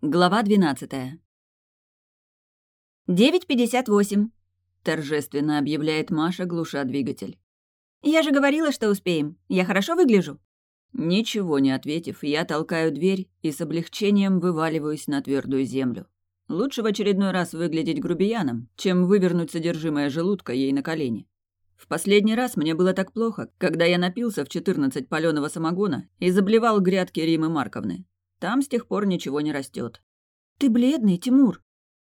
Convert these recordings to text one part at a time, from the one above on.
Глава двенадцатая. «Девять пятьдесят восемь», — торжественно объявляет Маша, глуша двигатель. «Я же говорила, что успеем. Я хорошо выгляжу?» Ничего не ответив, я толкаю дверь и с облегчением вываливаюсь на твердую землю. Лучше в очередной раз выглядеть грубияном, чем вывернуть содержимое желудка ей на колени. В последний раз мне было так плохо, когда я напился в 14 паленого самогона и заблевал грядки Римы Марковны. Там с тех пор ничего не растет. «Ты бледный, Тимур!»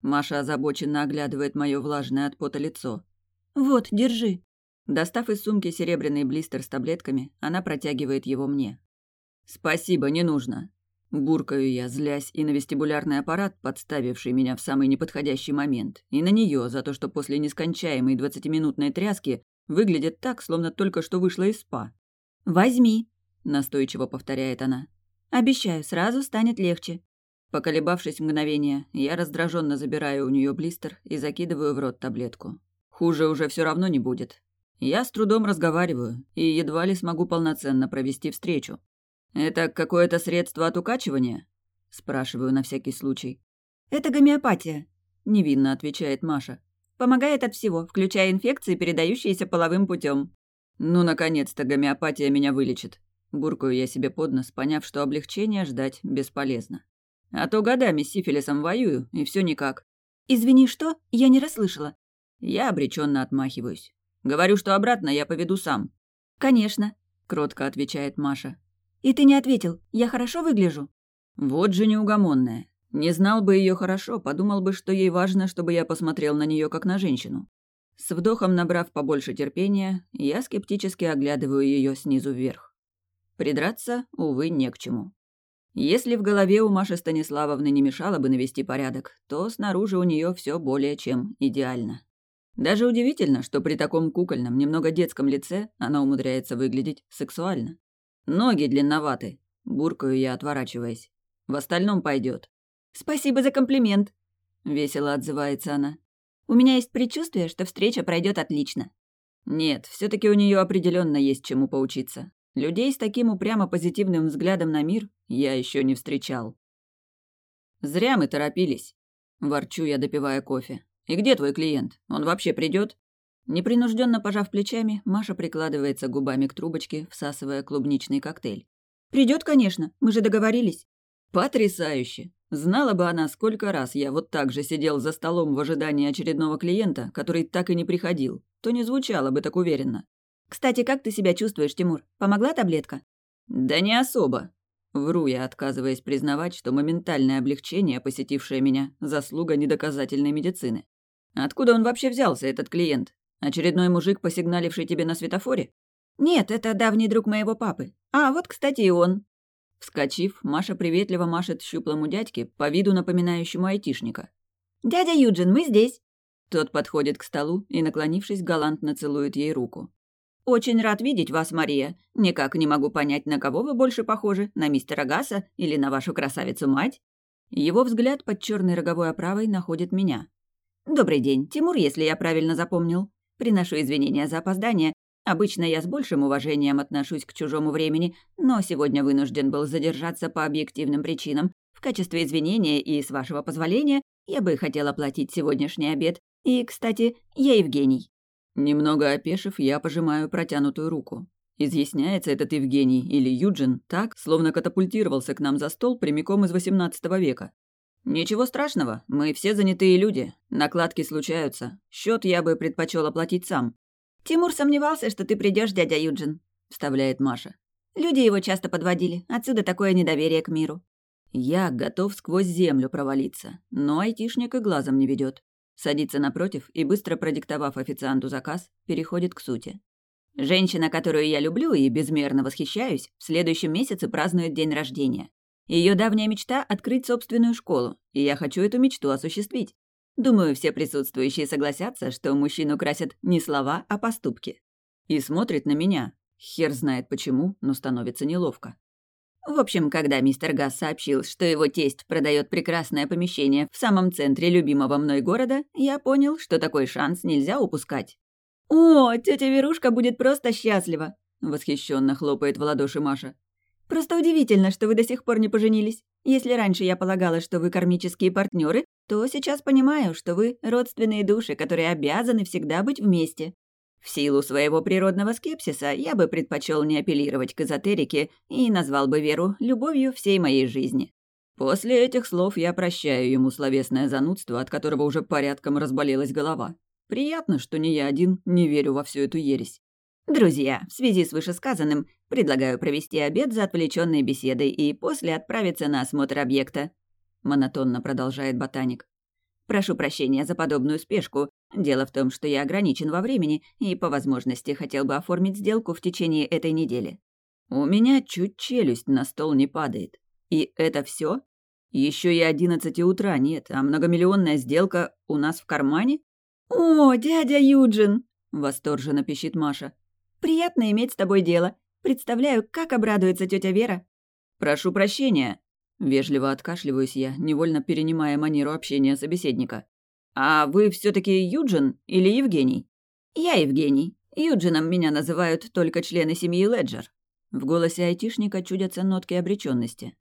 Маша озабоченно оглядывает мое влажное от пота лицо. «Вот, держи!» Достав из сумки серебряный блистер с таблетками, она протягивает его мне. «Спасибо, не нужно!» Буркаю я, злясь и на вестибулярный аппарат, подставивший меня в самый неподходящий момент, и на нее за то, что после нескончаемой двадцатиминутной тряски выглядит так, словно только что вышла из спа. «Возьми», — настойчиво повторяет она. «Обещаю, сразу станет легче». Поколебавшись мгновение, я раздраженно забираю у нее блистер и закидываю в рот таблетку. Хуже уже все равно не будет. Я с трудом разговариваю и едва ли смогу полноценно провести встречу. «Это какое-то средство от укачивания?» – спрашиваю на всякий случай. «Это гомеопатия», – невинно отвечает Маша. «Помогает от всего, включая инфекции, передающиеся половым путем. «Ну, наконец-то гомеопатия меня вылечит», – буркаю я себе под нос, поняв, что облегчения ждать бесполезно. «А то годами с сифилисом воюю, и все никак». «Извини, что? Я не расслышала». Я обреченно отмахиваюсь. Говорю, что обратно я поведу сам. «Конечно», – кротко отвечает Маша. «И ты не ответил. Я хорошо выгляжу?» Вот же неугомонная. Не знал бы ее хорошо, подумал бы, что ей важно, чтобы я посмотрел на нее как на женщину. С вдохом набрав побольше терпения, я скептически оглядываю ее снизу вверх. Придраться, увы, не к чему. Если в голове у Маши Станиславовны не мешало бы навести порядок, то снаружи у нее все более чем идеально. Даже удивительно, что при таком кукольном, немного детском лице она умудряется выглядеть сексуально. Ноги длинноваты, буркаю я, отворачиваясь. В остальном пойдет. Спасибо за комплимент, весело отзывается она. У меня есть предчувствие, что встреча пройдет отлично. Нет, все таки у нее определенно есть чему поучиться. Людей с таким упрямо позитивным взглядом на мир я еще не встречал. Зря мы торопились. Ворчу я, допивая кофе. И где твой клиент? Он вообще придет? Непринужденно пожав плечами, Маша прикладывается губами к трубочке, всасывая клубничный коктейль. Придет, конечно, мы же договорились. Потрясающе! Знала бы она, сколько раз я вот так же сидел за столом в ожидании очередного клиента, который так и не приходил, то не звучало бы так уверенно. Кстати, как ты себя чувствуешь, Тимур? Помогла таблетка? Да не особо. Вру я, отказываясь признавать, что моментальное облегчение, посетившее меня, заслуга недоказательной медицины. Откуда он вообще взялся, этот клиент? Очередной мужик, посигналивший тебе на светофоре? Нет, это давний друг моего папы. А вот, кстати, и он. Вскочив, Маша приветливо машет щуплому дядьке, по виду напоминающему айтишника. «Дядя Юджин, мы здесь!» Тот подходит к столу и, наклонившись, галантно целует ей руку. «Очень рад видеть вас, Мария. Никак не могу понять, на кого вы больше похожи, на мистера Гасса или на вашу красавицу-мать?» Его взгляд под черной роговой оправой находит меня. «Добрый день, Тимур, если я правильно запомнил. Приношу извинения за опоздание. Обычно я с большим уважением отношусь к чужому времени, но сегодня вынужден был задержаться по объективным причинам. В качестве извинения и, с вашего позволения, я бы хотел оплатить сегодняшний обед. И, кстати, я Евгений». Немного опешив, я пожимаю протянутую руку. Изъясняется этот Евгений или Юджин так, словно катапультировался к нам за стол прямиком из XVIII века. «Ничего страшного, мы все занятые люди. Накладки случаются. Счет я бы предпочел оплатить сам». «Тимур сомневался, что ты придешь, дядя Юджин», — вставляет Маша. «Люди его часто подводили. Отсюда такое недоверие к миру». Я готов сквозь землю провалиться, но айтишник и глазом не ведет. Садится напротив и, быстро продиктовав официанту заказ, переходит к сути. «Женщина, которую я люблю и безмерно восхищаюсь, в следующем месяце празднует день рождения. Ее давняя мечта — открыть собственную школу, и я хочу эту мечту осуществить. Думаю, все присутствующие согласятся, что мужчину красят не слова, а поступки. И смотрит на меня. Хер знает почему, но становится неловко. В общем, когда мистер Гасс сообщил, что его тесть продает прекрасное помещение в самом центре любимого мной города, я понял, что такой шанс нельзя упускать. «О, тетя Верушка будет просто счастлива!» — восхищенно хлопает в ладоши Маша. Просто удивительно, что вы до сих пор не поженились. Если раньше я полагала, что вы кармические партнеры, то сейчас понимаю, что вы родственные души, которые обязаны всегда быть вместе. В силу своего природного скепсиса я бы предпочел не апеллировать к эзотерике и назвал бы Веру любовью всей моей жизни. После этих слов я прощаю ему словесное занудство, от которого уже порядком разболелась голова. Приятно, что не я один не верю во всю эту ересь. Друзья, в связи с вышесказанным, предлагаю провести обед за отвлеченной беседой и после отправиться на осмотр объекта. Монотонно продолжает ботаник. Прошу прощения за подобную спешку. Дело в том, что я ограничен во времени и, по возможности, хотел бы оформить сделку в течение этой недели. У меня чуть челюсть на стол не падает. И это все? Еще и одиннадцати утра нет, а многомиллионная сделка у нас в кармане? «О, дядя Юджин!» — восторженно пищит Маша. «Приятно иметь с тобой дело. Представляю, как обрадуется тетя Вера». «Прошу прощения», — вежливо откашливаюсь я, невольно перенимая манеру общения собеседника. «А вы все таки Юджин или Евгений?» «Я Евгений. Юджином меня называют только члены семьи Леджер». В голосе айтишника чудятся нотки обреченности.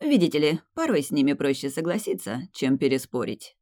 Видите ли, порой с ними проще согласиться, чем переспорить.